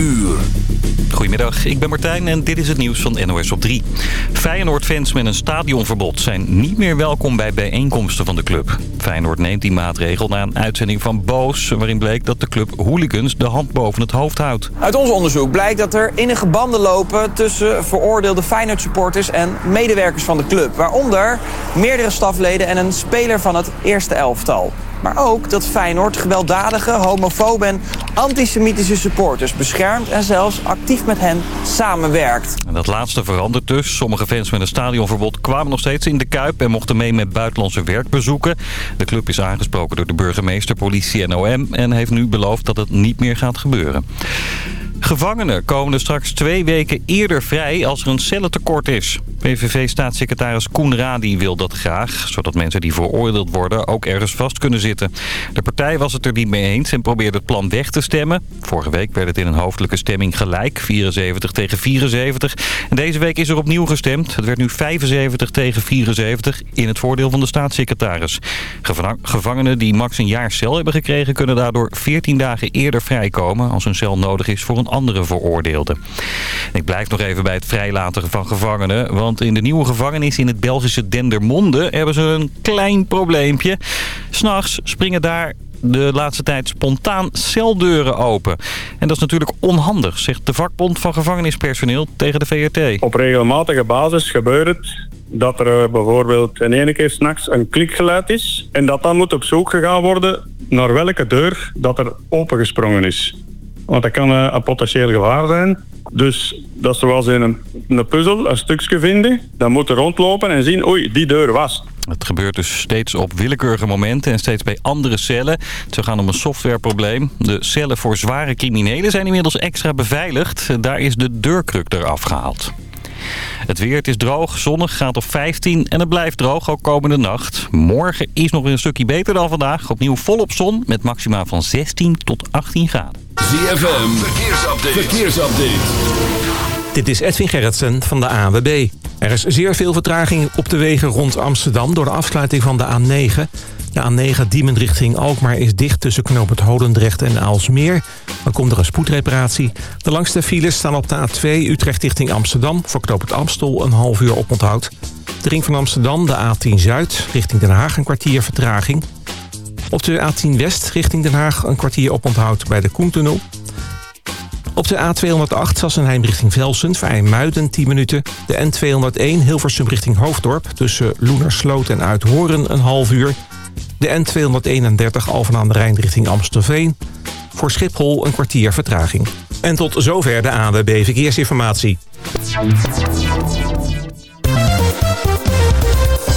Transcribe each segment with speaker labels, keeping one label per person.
Speaker 1: uur.
Speaker 2: Goedemiddag, ik ben Martijn en dit is het nieuws van NOS op 3. Feyenoord-fans met een stadionverbod zijn niet meer welkom bij bijeenkomsten van de club. Feyenoord neemt die maatregel na een uitzending van Boos... waarin bleek dat de club hooligans de hand boven het hoofd houdt.
Speaker 3: Uit ons onderzoek blijkt dat er innige banden lopen... tussen veroordeelde Feyenoord-supporters en medewerkers van de club. Waaronder meerdere stafleden en een speler van het eerste elftal. Maar ook dat Feyenoord gewelddadige, homofobe en antisemitische supporters beschermt... en zelfs actief met hen samenwerkt.
Speaker 2: En dat laatste verandert dus. Sommige fans met een stadionverbod kwamen nog steeds in de Kuip... en mochten mee met buitenlandse werkbezoeken. De club is aangesproken door de burgemeester, politie en OM... en heeft nu beloofd dat het niet meer gaat gebeuren. Gevangenen komen er straks twee weken eerder vrij als er een cellentekort is. PVV-staatssecretaris Koen wil dat graag... zodat mensen die veroordeeld worden ook ergens vast kunnen zitten. De partij was het er niet mee eens en probeerde het plan weg te stemmen. Vorige week werd het in een hoofdelijke stemming gelijk, 74 tegen 74. En deze week is er opnieuw gestemd. Het werd nu 75 tegen 74 in het voordeel van de staatssecretaris. Gevangenen die max een jaar cel hebben gekregen... kunnen daardoor 14 dagen eerder vrijkomen als een cel nodig is voor een andere veroordeelde. Ik blijf nog even bij het vrijlaten van gevangenen... want in de nieuwe gevangenis in het Belgische Dendermonde hebben ze een klein probleempje. S'nachts springen daar de laatste tijd spontaan celdeuren open. En dat is natuurlijk onhandig, zegt de vakbond van gevangenispersoneel tegen de VRT.
Speaker 4: Op regelmatige basis gebeurt het dat er eh, bijvoorbeeld in ene keer s'nachts een klikgeluid is. En dat dan moet op zoek gegaan worden naar welke deur dat er opengesprongen is. Want dat kan een potentieel gevaar zijn. Dus dat is zoals in een, een puzzel een stukje vinden. Dan moeten rondlopen en zien, oei, die deur was.
Speaker 2: Het gebeurt dus steeds op willekeurige momenten en steeds bij andere cellen. Het gaat om een softwareprobleem. De cellen voor zware criminelen zijn inmiddels extra beveiligd. Daar is de deurkruk eraf gehaald. Het weer, het is droog, zonnig, gaat op 15 en het blijft droog, ook komende nacht. Morgen is nog een stukje beter dan vandaag. Opnieuw volop zon met maxima van 16 tot 18 graden.
Speaker 1: ZFM, verkeersupdate. verkeersupdate.
Speaker 5: Dit is Edwin Gerritsen van de ANWB. Er is zeer veel vertraging op de wegen rond Amsterdam... door de afsluiting van de A9. De A9 Diemen richting Alkmaar is dicht tussen knooppunt Holendrecht en Aalsmeer. Dan komt er een spoedreparatie. De langste files staan op de A2 Utrecht richting Amsterdam... voor knooppunt Amstel een half uur oponthoud. De ring van Amsterdam, de A10 Zuid, richting Den Haag een kwartier vertraging. Op de A10 West richting Den Haag een kwartier oponthoud bij de Koentunnel. Op de A208 Sassenheim richting Velsen, Muiden 10 minuten. De N201 Hilversum richting Hoofddorp tussen Loenersloot en Uithoren een half uur. De N231 Alphen aan de Rijn richting Amstelveen. Voor Schiphol een kwartier vertraging. En tot zover de ANWB Verkeersinformatie.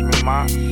Speaker 6: Me,
Speaker 7: man.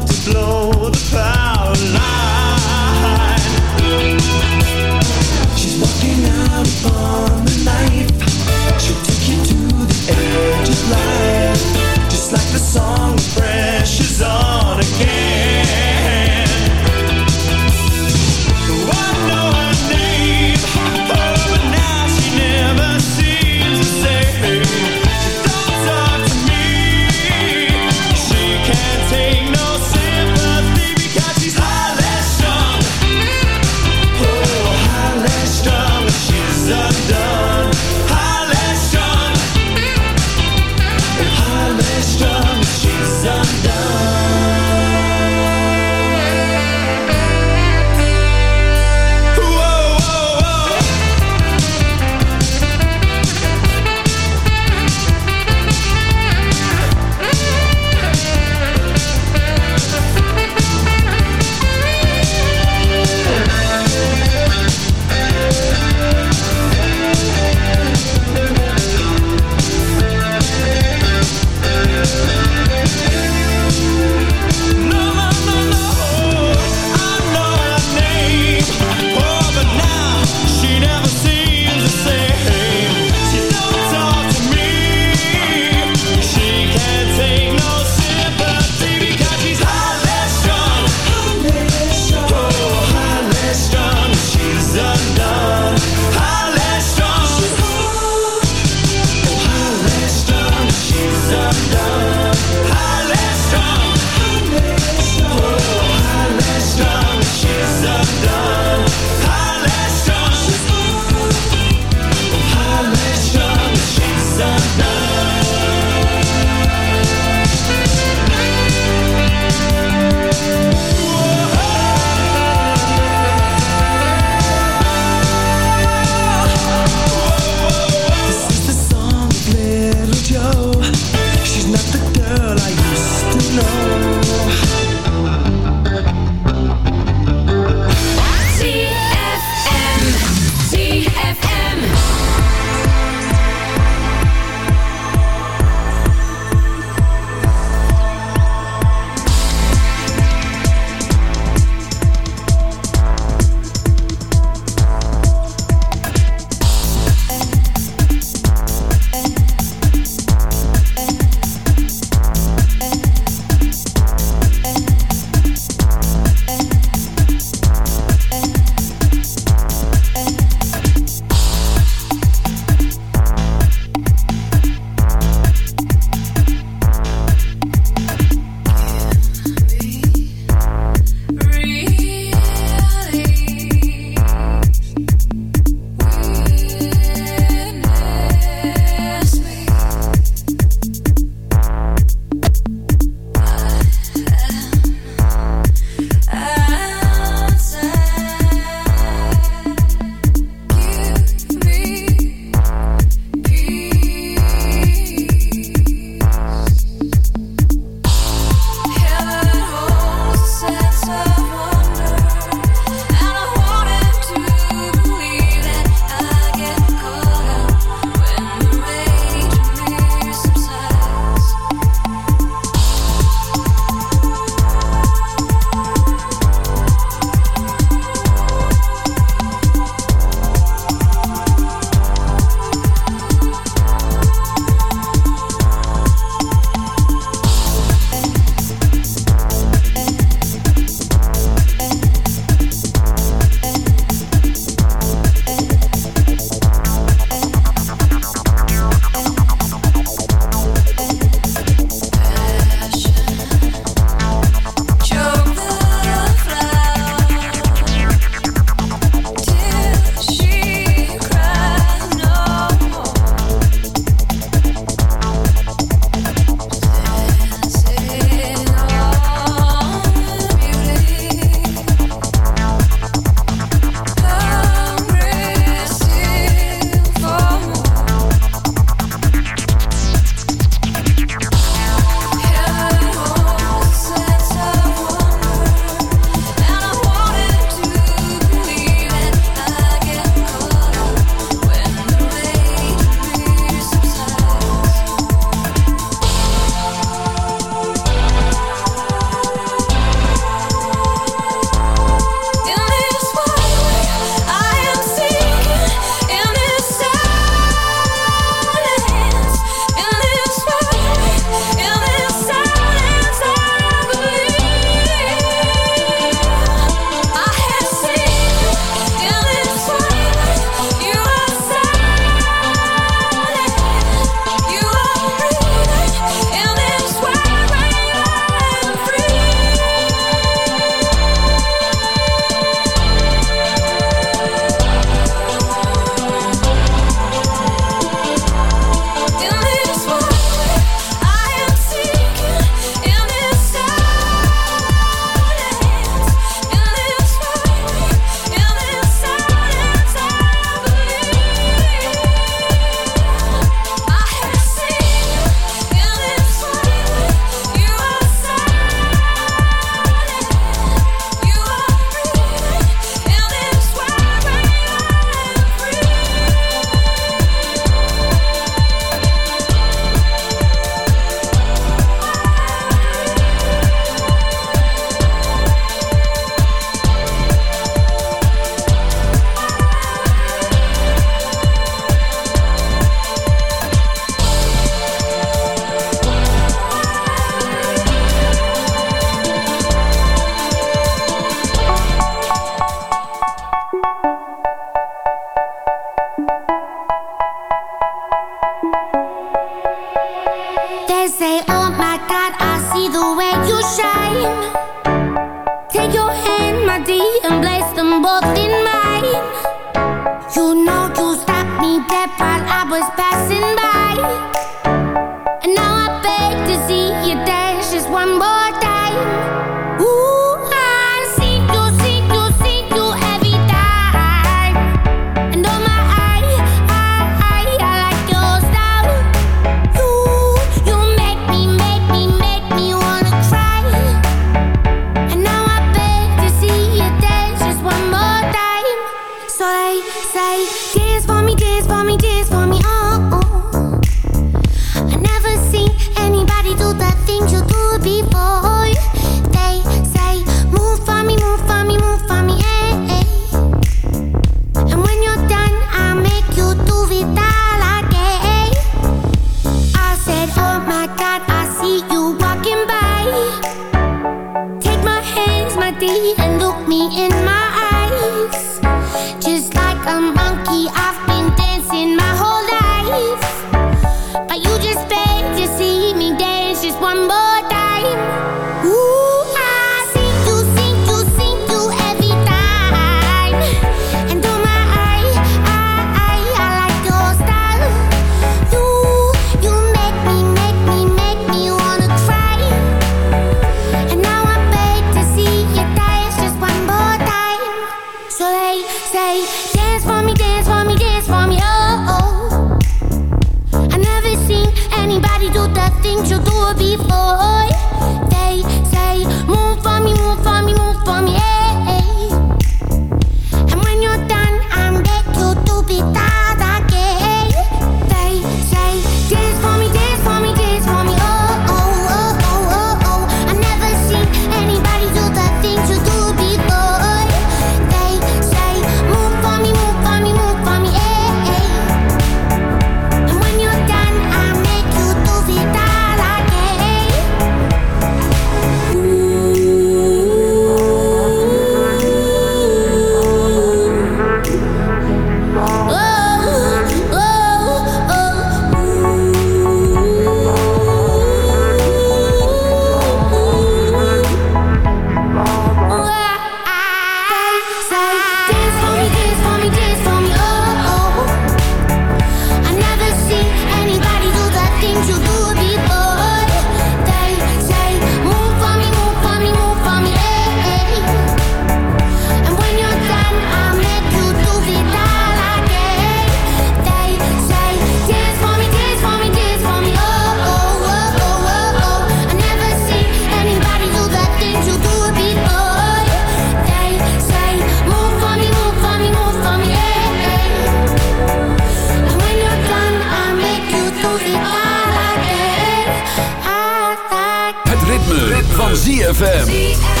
Speaker 7: ZFM.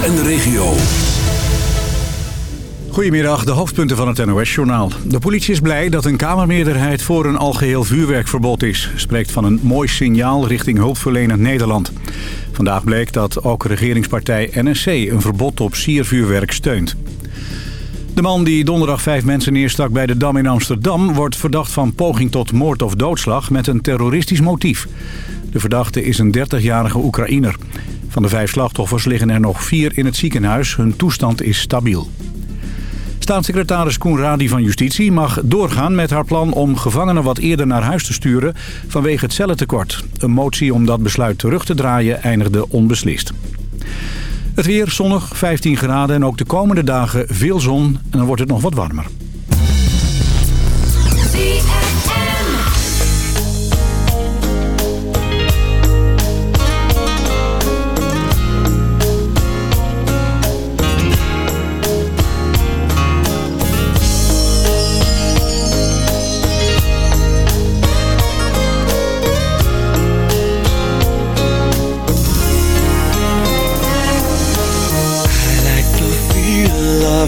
Speaker 1: En de regio.
Speaker 8: Goedemiddag, de hoofdpunten van het NOS-journaal. De politie is blij dat een Kamermeerderheid voor een algeheel vuurwerkverbod is. Spreekt van een mooi signaal richting hulpverlenend Nederland. Vandaag bleek dat ook regeringspartij NSC een verbod op siervuurwerk steunt. De man die donderdag vijf mensen neerstak bij de Dam in Amsterdam... wordt verdacht van poging tot moord of doodslag met een terroristisch motief. De verdachte is een 30-jarige Oekraïner. Van de vijf slachtoffers liggen er nog vier in het ziekenhuis. Hun toestand is stabiel. Staatssecretaris Koen Radi van Justitie mag doorgaan met haar plan om gevangenen wat eerder naar huis te sturen vanwege het cellentekort. Een motie om dat besluit terug te draaien eindigde onbeslist. Het weer zonnig, 15 graden en ook de komende dagen veel zon en dan wordt het nog wat warmer.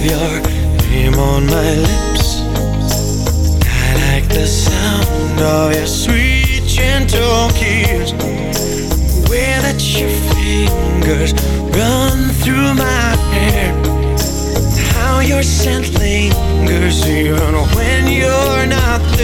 Speaker 9: Your name on my lips. I like the sound of your sweet, gentle kiss. The way that your fingers run through my hair. How your scent lingers even when you're not there.